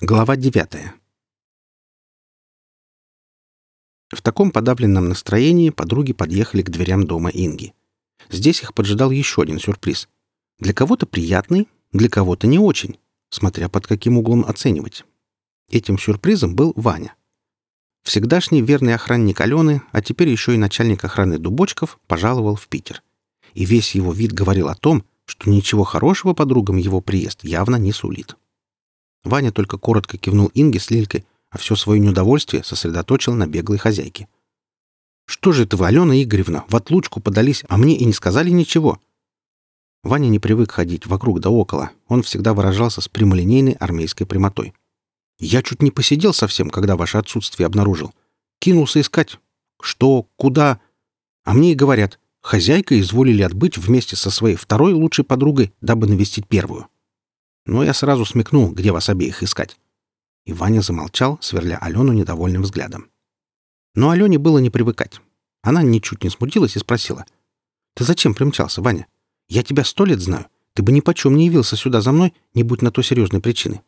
Глава девятая. В таком подавленном настроении подруги подъехали к дверям дома Инги. Здесь их поджидал еще один сюрприз. Для кого-то приятный, для кого-то не очень, смотря под каким углом оценивать. Этим сюрпризом был Ваня. Всегдашний верный охранник Алены, а теперь еще и начальник охраны Дубочков, пожаловал в Питер. И весь его вид говорил о том, что ничего хорошего подругам его приезд явно не сулит. Ваня только коротко кивнул Инге с Лилькой, а все свое неудовольствие сосредоточил на беглой хозяйке. «Что же это вы, Алена Игоревна, в отлучку подались, а мне и не сказали ничего?» Ваня не привык ходить вокруг да около. Он всегда выражался с прямолинейной армейской прямотой. «Я чуть не посидел совсем, когда ваше отсутствие обнаружил. Кинулся искать. Что? Куда?» А мне и говорят, хозяйка изволили отбыть вместе со своей второй лучшей подругой, дабы навестить первую. Но я сразу смекнул, где вас обеих искать. И Ваня замолчал, сверля Алену недовольным взглядом. Но Алене было не привыкать. Она ничуть не смутилась и спросила. «Ты зачем примчался, Ваня? Я тебя сто лет знаю. Ты бы ни почем не явился сюда за мной, не будь на то серьезной причины».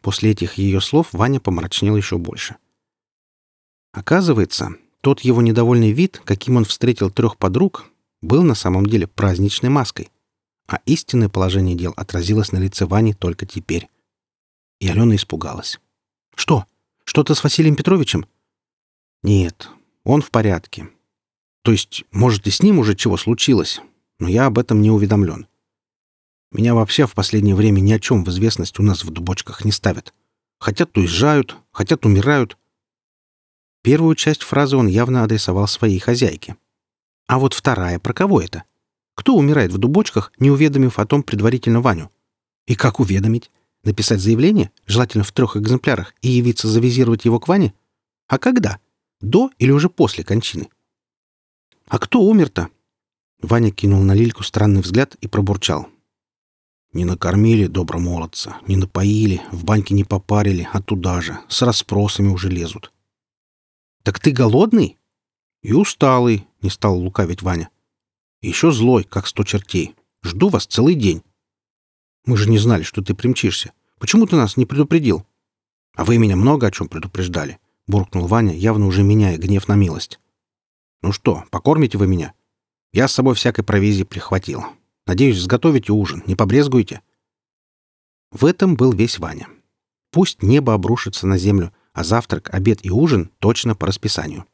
После этих ее слов Ваня помрачнел еще больше. Оказывается, тот его недовольный вид, каким он встретил трех подруг, был на самом деле праздничной маской — а истинное положение дел отразилось на лице Вани только теперь. И Алена испугалась. «Что? Что-то с Василием Петровичем?» «Нет, он в порядке. То есть, может, и с ним уже чего случилось, но я об этом не уведомлен. Меня вообще в последнее время ни о чем в известность у нас в дубочках не ставят. Хотят уезжают, хотят умирают. Первую часть фразы он явно адресовал своей хозяйке. А вот вторая про кого это? Кто умирает в дубочках, не уведомив о том предварительно Ваню? И как уведомить? Написать заявление, желательно в трех экземплярах, и явиться завизировать его к Ване? А когда? До или уже после кончины? А кто умер-то? Ваня кинул на Лильку странный взгляд и пробурчал. Не накормили добромолодца, не напоили, в баньке не попарили, а туда же, с расспросами уже лезут. «Так ты голодный?» «И усталый», — не стал лукавить Ваня. Еще злой, как сто чертей. Жду вас целый день. Мы же не знали, что ты примчишься. Почему ты нас не предупредил? А вы меня много о чем предупреждали, буркнул Ваня, явно уже меняя гнев на милость. Ну что, покормите вы меня? Я с собой всякой провизии прихватил. Надеюсь, сготовите ужин, не побрезгуете? В этом был весь Ваня. Пусть небо обрушится на землю, а завтрак, обед и ужин точно по расписанию.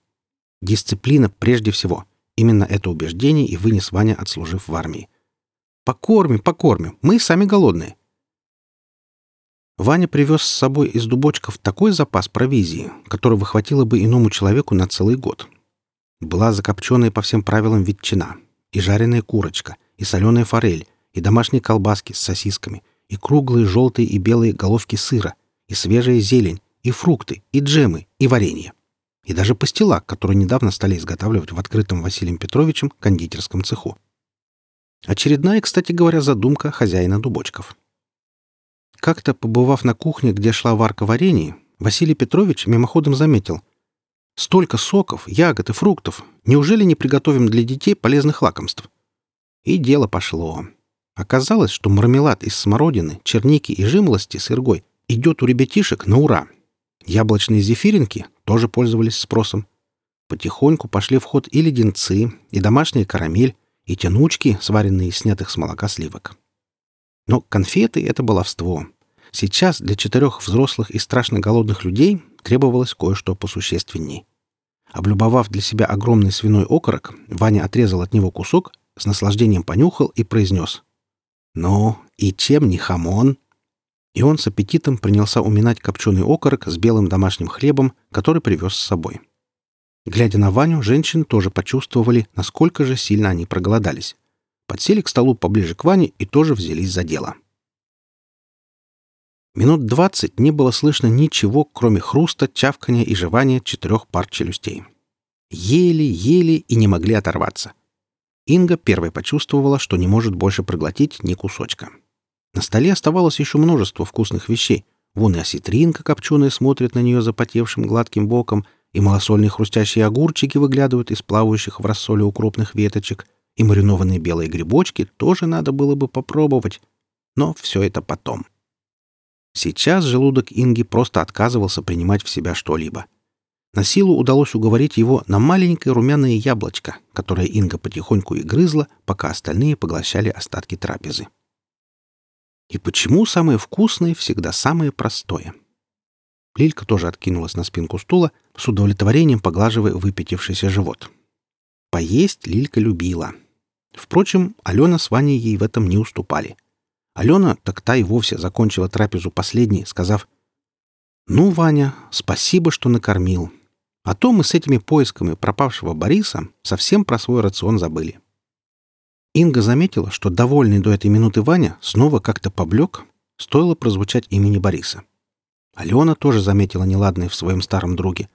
Дисциплина прежде всего — Именно это убеждение и вынес Ваня, отслужив в армии. «Покормим, покормим. Мы сами голодные». Ваня привез с собой из дубочков такой запас провизии, которого хватило бы иному человеку на целый год. Была закопченная по всем правилам ветчина, и жареная курочка, и соленая форель, и домашние колбаски с сосисками, и круглые желтые и белые головки сыра, и свежая зелень, и фрукты, и джемы, и варенье и даже пастила, которую недавно стали изготавливать в открытом Василием Петровичем кондитерском цеху. Очередная, кстати говоря, задумка хозяина дубочков. Как-то, побывав на кухне, где шла варка варений, Василий Петрович мимоходом заметил. «Столько соков, ягод и фруктов. Неужели не приготовим для детей полезных лакомств?» И дело пошло. Оказалось, что мармелад из смородины, черники и жимолости с иргой идет у ребятишек на ура. Яблочные зефиринки тоже пользовались спросом. Потихоньку пошли в ход и леденцы, и домашняя карамель, и тянучки, сваренные из снятых с молока сливок. Но конфеты — это баловство. Сейчас для четырех взрослых и страшно голодных людей требовалось кое-что посущественней. Облюбовав для себя огромный свиной окорок, Ваня отрезал от него кусок, с наслаждением понюхал и произнес. «Ну, и чем не хамон?» И он с аппетитом принялся уминать копченый окорок с белым домашним хлебом, который привез с собой. Глядя на Ваню, женщины тоже почувствовали, насколько же сильно они проголодались. Подсели к столу поближе к Ване и тоже взялись за дело. Минут двадцать не было слышно ничего, кроме хруста, чавкания и жевания четырех пар челюстей. Ели, ели и не могли оторваться. Инга первой почувствовала, что не может больше проглотить ни кусочка. На столе оставалось еще множество вкусных вещей. Вон и осетринка копченая смотрит на нее запотевшим гладким боком, и малосольные хрустящие огурчики выглядывают из плавающих в рассоле укропных веточек, и маринованные белые грибочки тоже надо было бы попробовать. Но все это потом. Сейчас желудок Инги просто отказывался принимать в себя что-либо. На силу удалось уговорить его на маленькое румяное яблочко, которое Инга потихоньку и грызла, пока остальные поглощали остатки трапезы. И почему самое вкусное всегда самое простое? Лилька тоже откинулась на спинку стула, с удовлетворением поглаживая выпятившийся живот. Поесть Лилька любила. Впрочем, Алена с Ваней ей в этом не уступали. Алена так та и вовсе закончила трапезу последней, сказав «Ну, Ваня, спасибо, что накормил. А то мы с этими поисками пропавшего Бориса совсем про свой рацион забыли». Инга заметила, что довольный до этой минуты Ваня снова как-то поблек, стоило прозвучать имени Бориса. Алена тоже заметила неладное в своем старом друге.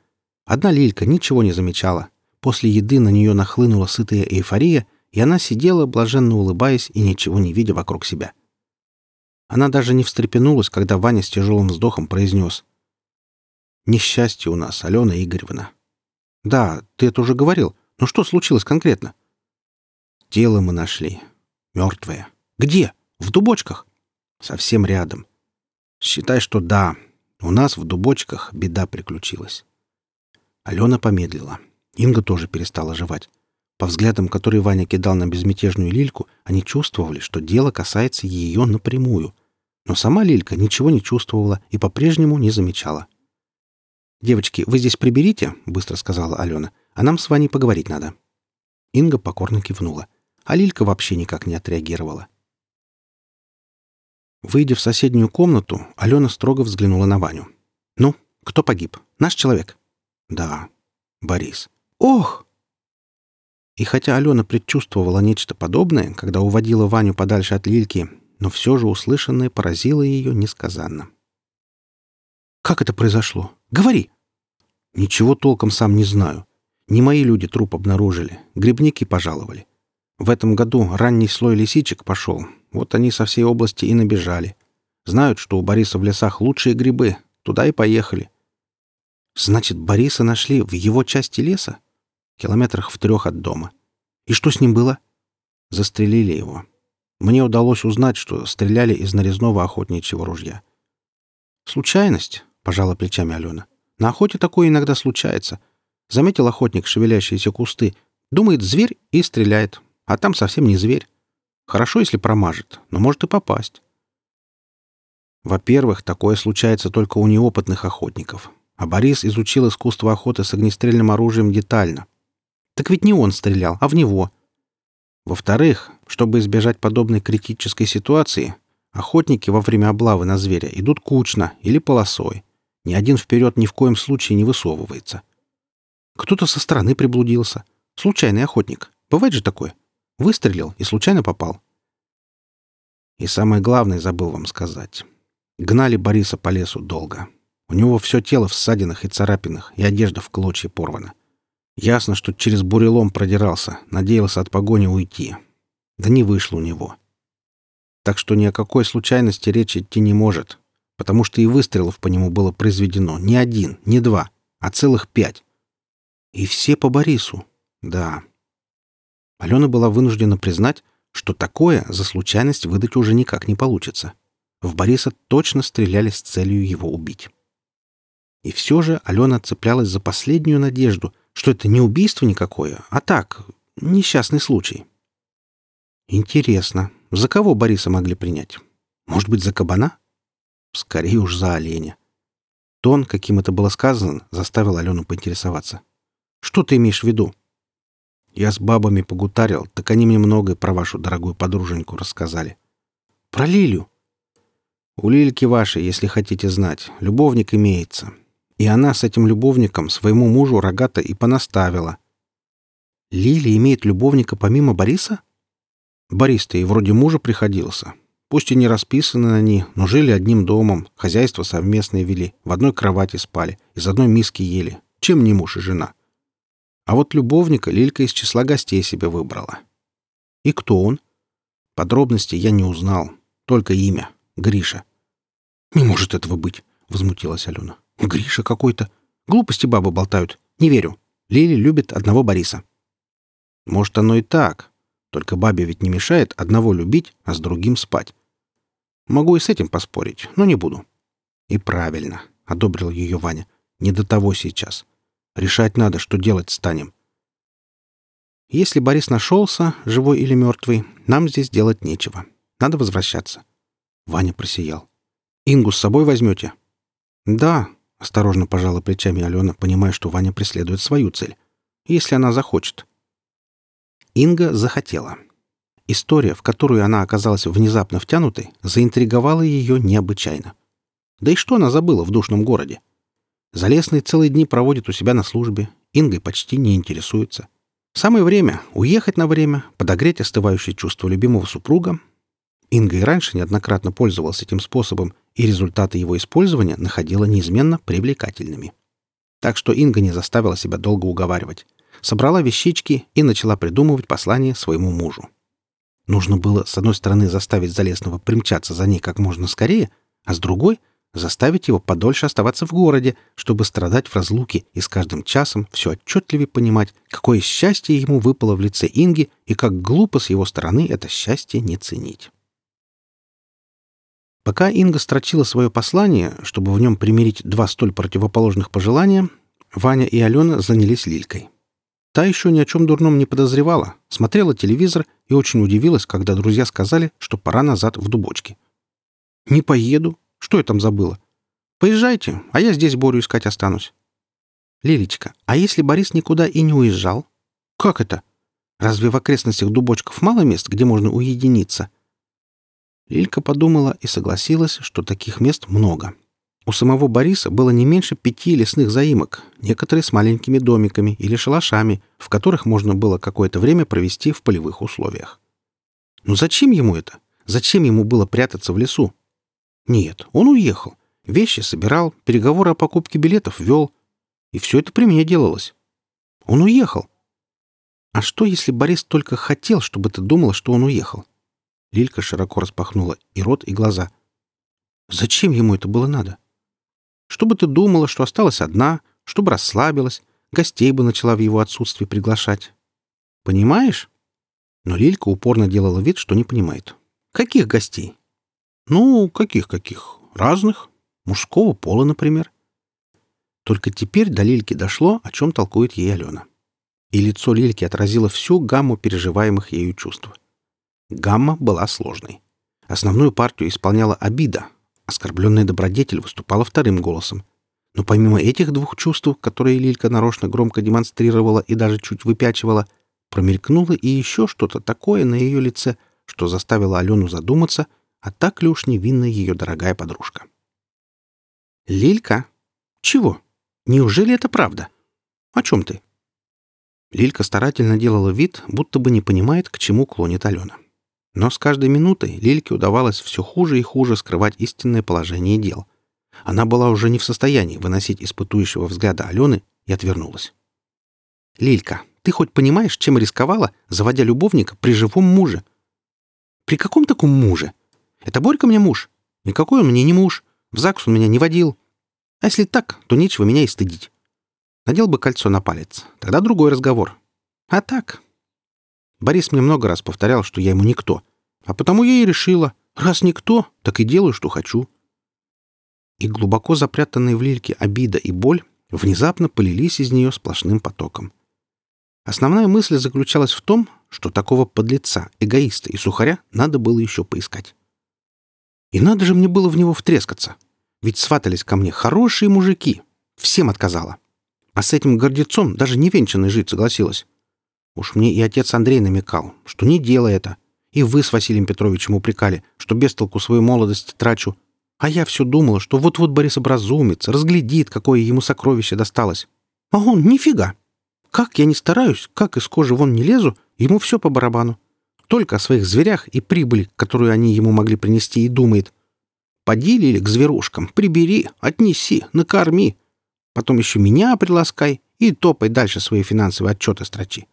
Одна Лилька ничего не замечала. После еды на нее нахлынула сытая эйфория, и она сидела, блаженно улыбаясь и ничего не видя вокруг себя. Она даже не встрепенулась, когда Ваня с тяжелым вздохом произнес. Несчастье у нас, Алена Игоревна. Да, ты это уже говорил. Но что случилось конкретно? Тело мы нашли. Мертвое. Где? В дубочках? Совсем рядом. Считай, что да. У нас в дубочках беда приключилась. Алена помедлила. Инга тоже перестала жевать. По взглядам, которые Ваня кидал на безмятежную Лильку, они чувствовали, что дело касается ее напрямую. Но сама Лилька ничего не чувствовала и по-прежнему не замечала. «Девочки, вы здесь приберите?» — быстро сказала Алена. «А нам с Ваней поговорить надо». Инга покорно кивнула. А Лилька вообще никак не отреагировала. Выйдя в соседнюю комнату, Алена строго взглянула на Ваню. «Ну, кто погиб? Наш человек?» «Да, Борис». «Ох!» И хотя Алена предчувствовала нечто подобное, когда уводила Ваню подальше от Лильки, но все же услышанное поразило ее несказанно. «Как это произошло? Говори!» Ничего толком сам не знаю. Не мои люди труп обнаружили. Грибники пожаловали. В этом году ранний слой лисичек пошел. Вот они со всей области и набежали. Знают, что у Бориса в лесах лучшие грибы. Туда и поехали. Значит, Бориса нашли в его части леса? Километрах в трех от дома. И что с ним было? Застрелили его. Мне удалось узнать, что стреляли из нарезного охотничьего ружья. «Случайность», — пожала плечами Алена. На охоте такое иногда случается. Заметил охотник шевелящиеся кусты, думает зверь и стреляет, а там совсем не зверь. Хорошо, если промажет, но может и попасть. Во-первых, такое случается только у неопытных охотников. А Борис изучил искусство охоты с огнестрельным оружием детально. Так ведь не он стрелял, а в него. Во-вторых, чтобы избежать подобной критической ситуации, охотники во время облавы на зверя идут кучно или полосой. Ни один вперед ни в коем случае не высовывается. Кто-то со стороны приблудился. Случайный охотник. Бывает же такое. Выстрелил и случайно попал. И самое главное забыл вам сказать. Гнали Бориса по лесу долго. У него все тело в ссадинах и царапинах, и одежда в клочья порвана. Ясно, что через бурелом продирался, надеялся от погони уйти. Да не вышло у него. Так что ни о какой случайности речи идти не может потому что и выстрелов по нему было произведено не один, не два, а целых пять. И все по Борису. Да. Алена была вынуждена признать, что такое за случайность выдать уже никак не получится. В Бориса точно стреляли с целью его убить. И все же Алена цеплялась за последнюю надежду, что это не убийство никакое, а так, несчастный случай. Интересно, за кого Бориса могли принять? Может быть, за кабана? Скорее уж за оленя. Тон, каким это было сказано, заставил Алену поинтересоваться. «Что ты имеешь в виду?» «Я с бабами погутарил, так они мне многое про вашу дорогую подруженьку рассказали». «Про Лилю?» «У Лильки вашей, если хотите знать, любовник имеется. И она с этим любовником своему мужу рогато и понаставила». «Лиля имеет любовника помимо Бориса?» «Борис-то и вроде мужа приходился. Пусть и не расписаны они, но жили одним домом, хозяйство совместное вели, в одной кровати спали, из одной миски ели. Чем не муж и жена? А вот любовника Лилька из числа гостей себе выбрала. И кто он? Подробности я не узнал. Только имя. Гриша. «Не может этого быть!» — возмутилась Алена. «Гриша какой-то. Глупости бабы болтают. Не верю. Лили любит одного Бориса». «Может, оно и так. Только бабе ведь не мешает одного любить, а с другим спать. Могу и с этим поспорить, но не буду. И правильно, — одобрил ее Ваня. Не до того сейчас. Решать надо, что делать станем. Если Борис нашелся, живой или мертвый, нам здесь делать нечего. Надо возвращаться. Ваня просиял. «Ингу с собой возьмете?» «Да», — осторожно пожала плечами Алена, понимая, что Ваня преследует свою цель. «Если она захочет». Инга захотела. История, в которую она оказалась внезапно втянутой, заинтриговала ее необычайно. Да и что она забыла в душном городе? Залесный целые дни проводит у себя на службе, Ингой почти не интересуется. Самое время уехать на время, подогреть остывающее чувство любимого супруга. Инга и раньше неоднократно пользовалась этим способом, и результаты его использования находила неизменно привлекательными. Так что Инга не заставила себя долго уговаривать. Собрала вещички и начала придумывать послание своему мужу. Нужно было, с одной стороны, заставить Залесного примчаться за ней как можно скорее, а с другой — заставить его подольше оставаться в городе, чтобы страдать в разлуке и с каждым часом все отчетливее понимать, какое счастье ему выпало в лице Инги и как глупо с его стороны это счастье не ценить. Пока Инга строчила свое послание, чтобы в нем примирить два столь противоположных пожелания, Ваня и Алена занялись Лилькой. Та еще ни о чем дурном не подозревала, смотрела телевизор и очень удивилась, когда друзья сказали, что пора назад в дубочки. «Не поеду», что я там забыла? Поезжайте, а я здесь Борю искать останусь. Лилечка, а если Борис никуда и не уезжал? Как это? Разве в окрестностях дубочков мало мест, где можно уединиться? Лилька подумала и согласилась, что таких мест много. У самого Бориса было не меньше пяти лесных заимок, некоторые с маленькими домиками или шалашами, в которых можно было какое-то время провести в полевых условиях. Но зачем ему это? Зачем ему было прятаться в лесу? Нет, он уехал. Вещи собирал, переговоры о покупке билетов вел. И все это при мне делалось. Он уехал. А что, если Борис только хотел, чтобы ты думала, что он уехал? Лилька широко распахнула и рот, и глаза. Зачем ему это было надо? Чтобы ты думала, что осталась одна, чтобы расслабилась, гостей бы начала в его отсутствие приглашать. Понимаешь? Но Лилька упорно делала вид, что не понимает. Каких гостей? Ну, каких-каких? Разных. Мужского пола, например. Только теперь до Лильки дошло, о чем толкует ей Алена. И лицо Лильки отразило всю гамму переживаемых ею чувств. Гамма была сложной. Основную партию исполняла обида. Оскорбленная добродетель выступала вторым голосом. Но помимо этих двух чувств, которые Лилька нарочно громко демонстрировала и даже чуть выпячивала, промелькнуло и еще что-то такое на ее лице, что заставило Алену задуматься — а так ли уж невинна ее дорогая подружка? «Лилька? Чего? Неужели это правда? О чем ты?» Лилька старательно делала вид, будто бы не понимает, к чему клонит Алена. Но с каждой минутой Лильке удавалось все хуже и хуже скрывать истинное положение дел. Она была уже не в состоянии выносить испытующего взгляда Алены и отвернулась. «Лилька, ты хоть понимаешь, чем рисковала, заводя любовника при живом муже?» «При каком таком муже? Это Борька мне муж? Никакой он мне не муж. В ЗАГС он меня не водил. А если так, то нечего меня и стыдить. Надел бы кольцо на палец. Тогда другой разговор. А так... Борис мне много раз повторял, что я ему никто. А потому я и решила, раз никто, так и делаю, что хочу. И глубоко запрятанные в лильке обида и боль внезапно полились из нее сплошным потоком. Основная мысль заключалась в том, что такого подлеца, эгоиста и сухаря надо было еще поискать. И надо же мне было в него втрескаться. Ведь сватались ко мне хорошие мужики. Всем отказала. А с этим гордецом даже невенчанной жить согласилась. Уж мне и отец Андрей намекал, что не делай это. И вы с Василием Петровичем упрекали, что без толку свою молодость трачу. А я все думала, что вот-вот Борис образумится, разглядит, какое ему сокровище досталось. А он нифига. Как я не стараюсь, как из кожи вон не лезу, ему все по барабану. Только о своих зверях и прибыли, которую они ему могли принести, и думает. Поди ли к зверушкам, прибери, отнеси, накорми. Потом еще меня приласкай и топай дальше свои финансовые отчеты строчи.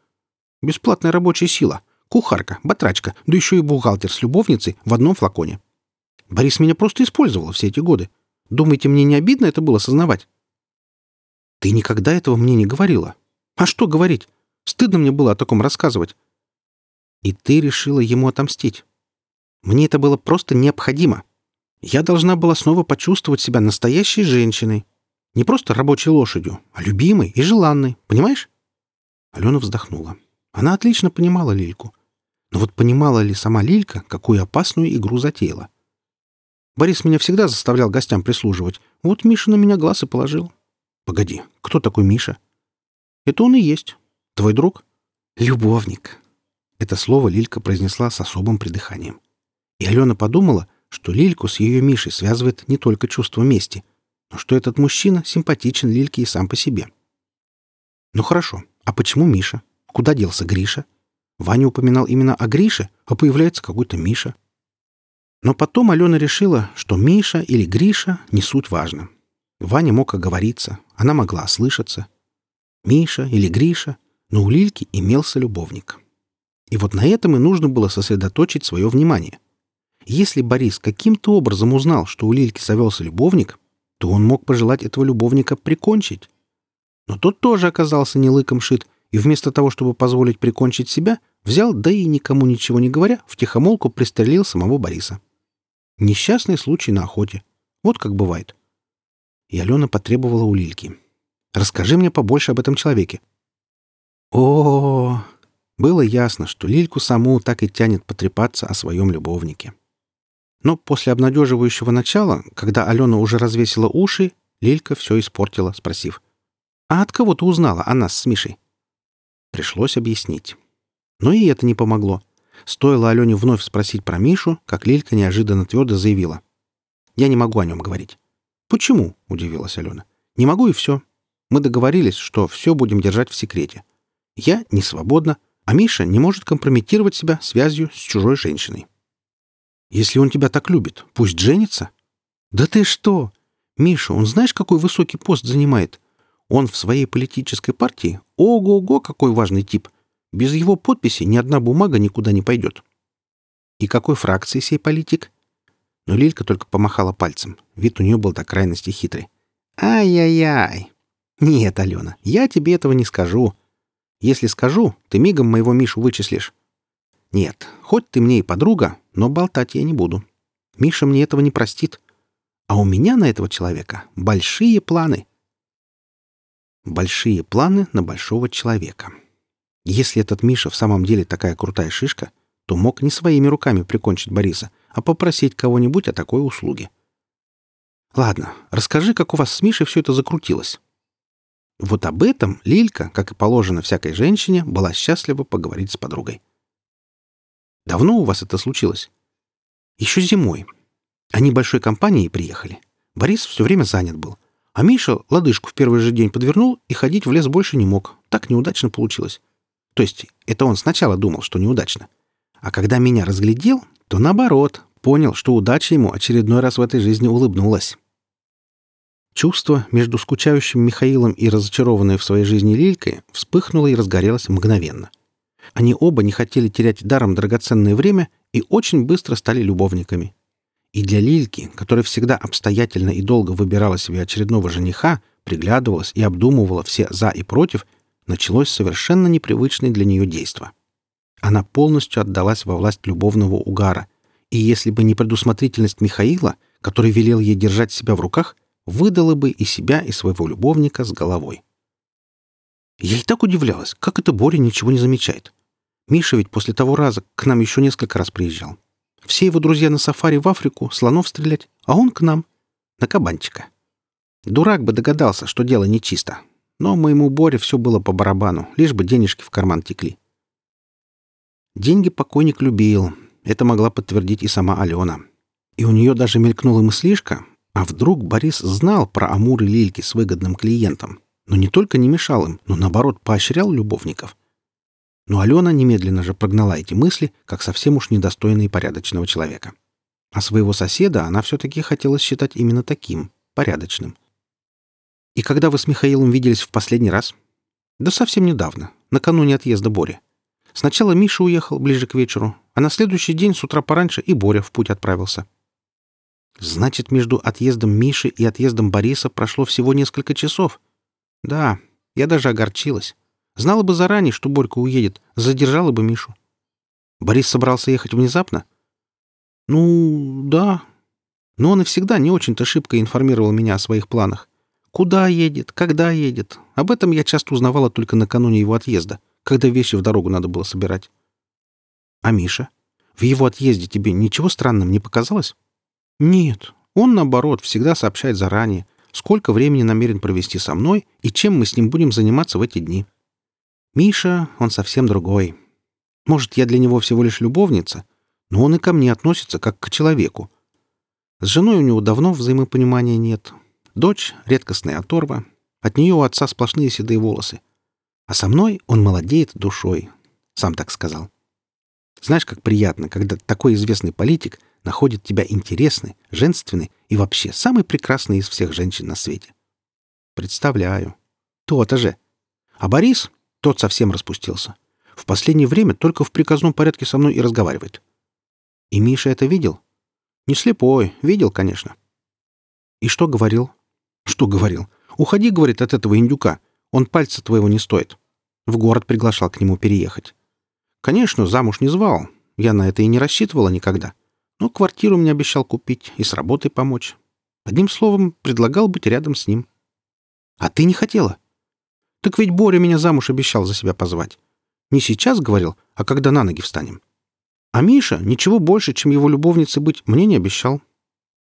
Бесплатная рабочая сила, кухарка, батрачка, да еще и бухгалтер с любовницей в одном флаконе. Борис меня просто использовал все эти годы. Думаете, мне не обидно это было сознавать? Ты никогда этого мне не говорила. А что говорить? Стыдно мне было о таком рассказывать. И ты решила ему отомстить. Мне это было просто необходимо. Я должна была снова почувствовать себя настоящей женщиной. Не просто рабочей лошадью, а любимой и желанной, понимаешь? Алена вздохнула. Она отлично понимала Лильку. Но вот понимала ли сама Лилька, какую опасную игру затеяла? Борис меня всегда заставлял гостям прислуживать. Вот Миша на меня глаз и положил. Погоди, кто такой Миша? Это он и есть. Твой друг? Любовник. Это слово Лилька произнесла с особым придыханием. И Алена подумала, что Лильку с ее Мишей связывает не только чувство мести, но что этот мужчина симпатичен Лильке и сам по себе. Ну хорошо, а почему Миша? Куда делся Гриша? Ваня упоминал именно о Грише, а появляется какой-то Миша. Но потом Алена решила, что Миша или Гриша не суть важно. Ваня мог оговориться, она могла ослышаться. Миша или Гриша, но у Лильки имелся любовник. И вот на этом и нужно было сосредоточить свое внимание. Если Борис каким-то образом узнал, что у Лильки завелся любовник, то он мог пожелать этого любовника прикончить. Но тот тоже оказался не лыком шит, и вместо того, чтобы позволить прикончить себя, взял, да и никому ничего не говоря, втихомолку пристрелил самого Бориса. Несчастный случай на охоте. Вот как бывает. И Алена потребовала у Лильки. «Расскажи мне побольше об этом человеке». О, -о, -о, было ясно, что Лильку саму так и тянет потрепаться о своем любовнике. Но после обнадеживающего начала, когда Алена уже развесила уши, Лилька все испортила, спросив. «А от кого ты узнала о нас с Мишей?» Пришлось объяснить. Но и это не помогло. Стоило Алене вновь спросить про Мишу, как Лилька неожиданно твердо заявила. «Я не могу о нем говорить». «Почему?» — удивилась Алена. «Не могу и все. Мы договорились, что все будем держать в секрете. Я не свободна, а Миша не может компрометировать себя связью с чужой женщиной. Если он тебя так любит, пусть женится. Да ты что? Миша, он знаешь, какой высокий пост занимает? Он в своей политической партии ого-го, какой важный тип. Без его подписи ни одна бумага никуда не пойдет. И какой фракции сей политик? Но Лилька только помахала пальцем. Вид у нее был до крайности хитрый. «Ай-яй-яй! Нет, Алена, я тебе этого не скажу. Если скажу, ты мигом моего Мишу вычислишь. Нет, хоть ты мне и подруга, но болтать я не буду. Миша мне этого не простит. А у меня на этого человека большие планы. Большие планы на большого человека. Если этот Миша в самом деле такая крутая шишка, то мог не своими руками прикончить Бориса, а попросить кого-нибудь о такой услуге. Ладно, расскажи, как у вас с Мишей все это закрутилось. Вот об этом Лилька, как и положено всякой женщине, была счастлива поговорить с подругой. «Давно у вас это случилось?» «Еще зимой. Они большой компанией приехали. Борис все время занят был. А Миша лодыжку в первый же день подвернул и ходить в лес больше не мог. Так неудачно получилось. То есть это он сначала думал, что неудачно. А когда меня разглядел, то наоборот, понял, что удача ему очередной раз в этой жизни улыбнулась. Чувство между скучающим Михаилом и разочарованной в своей жизни Лилькой вспыхнуло и разгорелось мгновенно. Они оба не хотели терять даром драгоценное время и очень быстро стали любовниками. И для Лильки, которая всегда обстоятельно и долго выбирала себе очередного жениха, приглядывалась и обдумывала все «за» и «против», началось совершенно непривычное для нее действо. Она полностью отдалась во власть любовного угара, и если бы не предусмотрительность Михаила, который велел ей держать себя в руках, выдала бы и себя, и своего любовника с головой. Я и так удивлялась, как это Боря ничего не замечает. Миша ведь после того раза к нам еще несколько раз приезжал. Все его друзья на сафари в Африку, слонов стрелять, а он к нам, на кабанчика. Дурак бы догадался, что дело нечисто. Но моему Боре все было по барабану, лишь бы денежки в карман текли. Деньги покойник любил. Это могла подтвердить и сама Алена. И у нее даже мелькнула мыслишка, а вдруг Борис знал про Амур и Лильки с выгодным клиентом, но не только не мешал им, но наоборот поощрял любовников. Но Алена немедленно же прогнала эти мысли, как совсем уж недостойные порядочного человека. А своего соседа она все-таки хотела считать именно таким, порядочным. «И когда вы с Михаилом виделись в последний раз?» «Да совсем недавно, накануне отъезда Бори. Сначала Миша уехал ближе к вечеру, а на следующий день с утра пораньше и Боря в путь отправился. Значит, между отъездом Миши и отъездом Бориса прошло всего несколько часов. Да, я даже огорчилась. Знала бы заранее, что Борька уедет, задержала бы Мишу. Борис собрался ехать внезапно? Ну, да. Но он и всегда не очень-то шибко информировал меня о своих планах. Куда едет, когда едет. Об этом я часто узнавала только накануне его отъезда, когда вещи в дорогу надо было собирать. А Миша? В его отъезде тебе ничего странным не показалось? Нет. Он, наоборот, всегда сообщает заранее, сколько времени намерен провести со мной и чем мы с ним будем заниматься в эти дни. Миша, он совсем другой. Может, я для него всего лишь любовница, но он и ко мне относится как к человеку. С женой у него давно взаимопонимания нет, Дочь — редкостная оторва. От нее у отца сплошные седые волосы. А со мной он молодеет душой. Сам так сказал. Знаешь, как приятно, когда такой известный политик находит тебя интересной, женственной и вообще самой прекрасной из всех женщин на свете. Представляю. То-то же. А Борис, тот совсем распустился. В последнее время только в приказном порядке со мной и разговаривает. И Миша это видел? Не слепой, видел, конечно. И что говорил? Что говорил? Уходи, говорит, от этого индюка. Он пальца твоего не стоит. В город приглашал к нему переехать. Конечно, замуж не звал. Я на это и не рассчитывала никогда. Но квартиру мне обещал купить и с работой помочь. Одним словом, предлагал быть рядом с ним. А ты не хотела? Так ведь Боря меня замуж обещал за себя позвать. Не сейчас, говорил, а когда на ноги встанем. А Миша ничего больше, чем его любовницей быть, мне не обещал.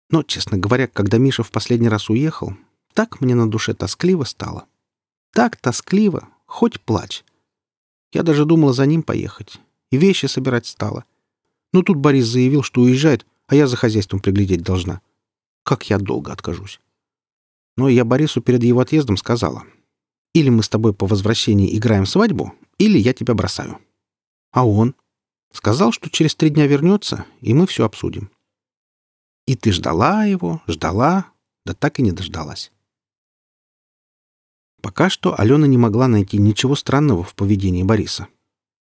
Но, честно говоря, когда Миша в последний раз уехал, так мне на душе тоскливо стало. Так тоскливо, хоть плачь. Я даже думала за ним поехать. И вещи собирать стала. Но тут Борис заявил, что уезжает, а я за хозяйством приглядеть должна. Как я долго откажусь. Но я Борису перед его отъездом сказала. Или мы с тобой по возвращении играем свадьбу, или я тебя бросаю. А он? Сказал, что через три дня вернется, и мы все обсудим. И ты ждала его, ждала, да так и не дождалась. Пока что Алена не могла найти ничего странного в поведении Бориса.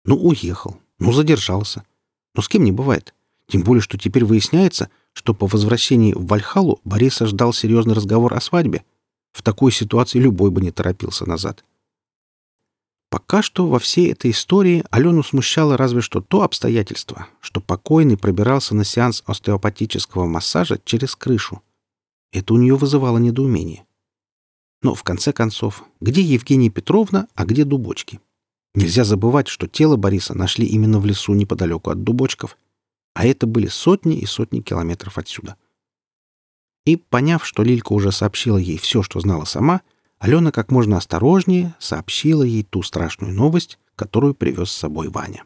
Ну, уехал, ну, задержался. Но с кем не бывает. Тем более, что теперь выясняется, что по возвращении в Вальхалу Бориса ждал серьезный разговор о свадьбе. В такой ситуации любой бы не торопился назад. Пока что во всей этой истории Алену смущало разве что то обстоятельство, что покойный пробирался на сеанс остеопатического массажа через крышу. Это у нее вызывало недоумение. Но, в конце концов, где Евгения Петровна, а где Дубочки? Нельзя забывать, что тело Бориса нашли именно в лесу неподалеку от Дубочков, а это были сотни и сотни километров отсюда. И, поняв, что Лилька уже сообщила ей все, что знала сама, Алена как можно осторожнее сообщила ей ту страшную новость, которую привез с собой Ваня.